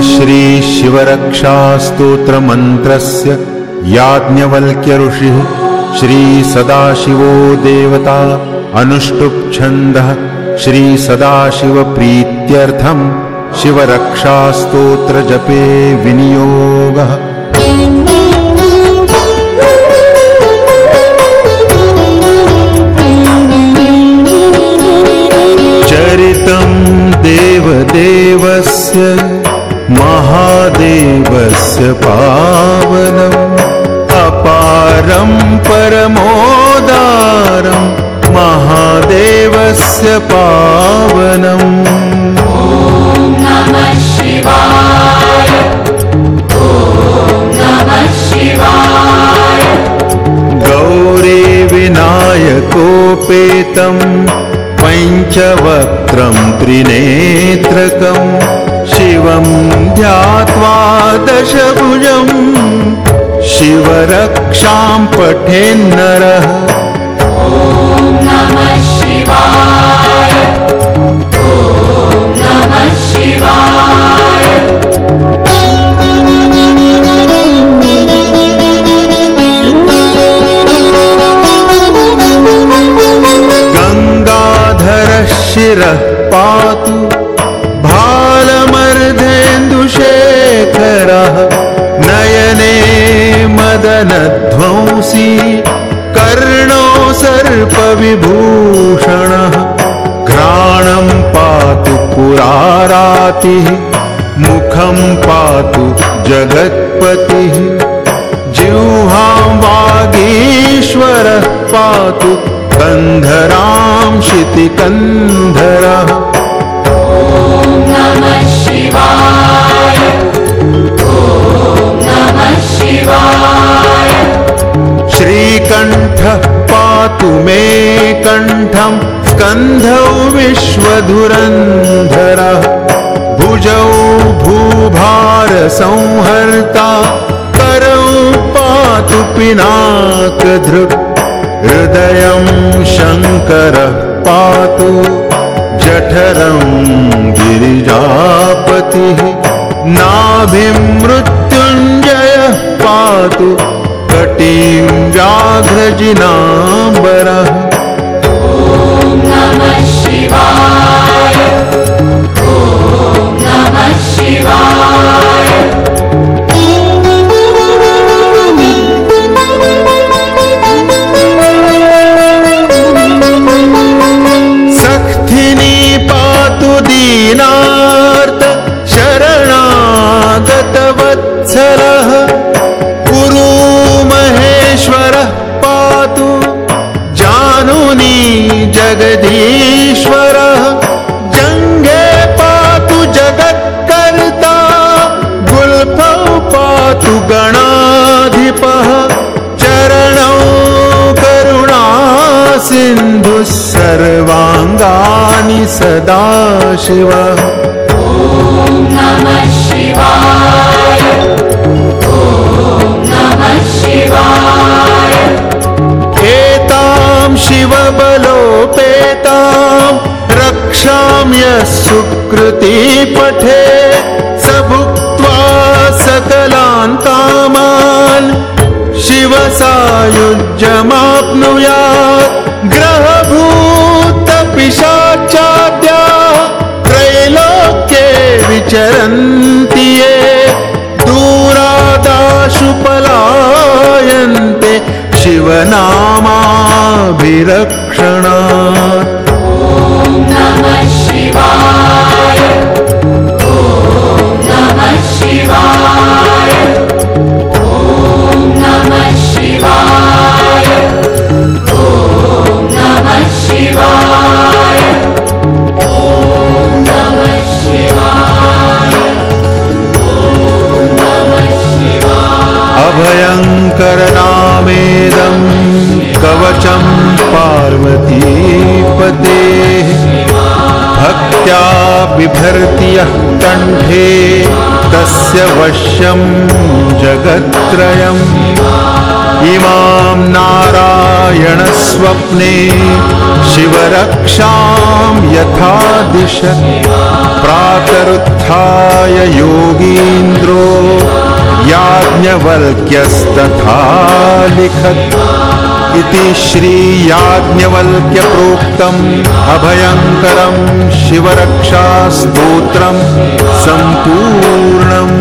श्रीशिवरक्षास्तोत्रमन्त्रस्य याज्ञवल्क्यऋषिः श्रीसदाशिवो देवता अनुष्टुप्छन्दः श्रीसदाशिवप्रीत्यर्थम् शिवरक्षास्तोत्रजपे विनियोगः। चरितं देवदेवस्य महादेवस्य पावनम् अपारं परमोदारं महादेवस्य पावनम् नमः शिवाय नमः शिवाय। गौरी विनायकोपेतं पञ्चवक्त्रं त्रिनेत्रकं शिवं ध्यात्वा दशभुजम् शिवरक्षां पठेन्नरः सर्पविभूषणः घ्राणं पातु पुरारातिः मुखं पातु जगत्पतिः कण्ठं स्कन्धौ विश्वधुरन्धरः, भुजौ भूभारसंहर्ता करौ पातु पिनाकधृक् हृदयं शङ्करः पातु, जठरं गिरिजापतिः, नाभिं मृत्युञ्जयः पातु, कटीं व्याघ्रजिनाम्बरः। शरणागतवत्सलः गुरु महेश्वरः पातु। जानुनी जगदीश्वरः। जङ्गे पातु जगत्कर्ता। गुल्फौ पातु गणाधिपः। चरणौ करुणा सिन्धुः सर्वाङ्गानि सदा शिवः शिवबलोपेतां रक्षां यः सुकृती पठे स भुक्त्वा सकलान् कामान् शिवसायुज्यमाप्नुयात् ग्रहभूतपिशाचाद्या त्रैलोक्ये विचरन्ति शिवनामाभिरक्षणात् बिभर्ति यः कण्ठे तस्य वश्यं जगत्त्रयम्। इमां नारायणस्वप्ने शिवरक्षां यथा दिशत् प्रातरुत्थाय योगीन्द्रो याज्ञवल्क्यस्तथा लिखत्। इति श्रीयाज्ञवल्क्यप्रोक्तम् अभयङ्करं शिवरक्षास्तोत्रं सम्पूर्णम्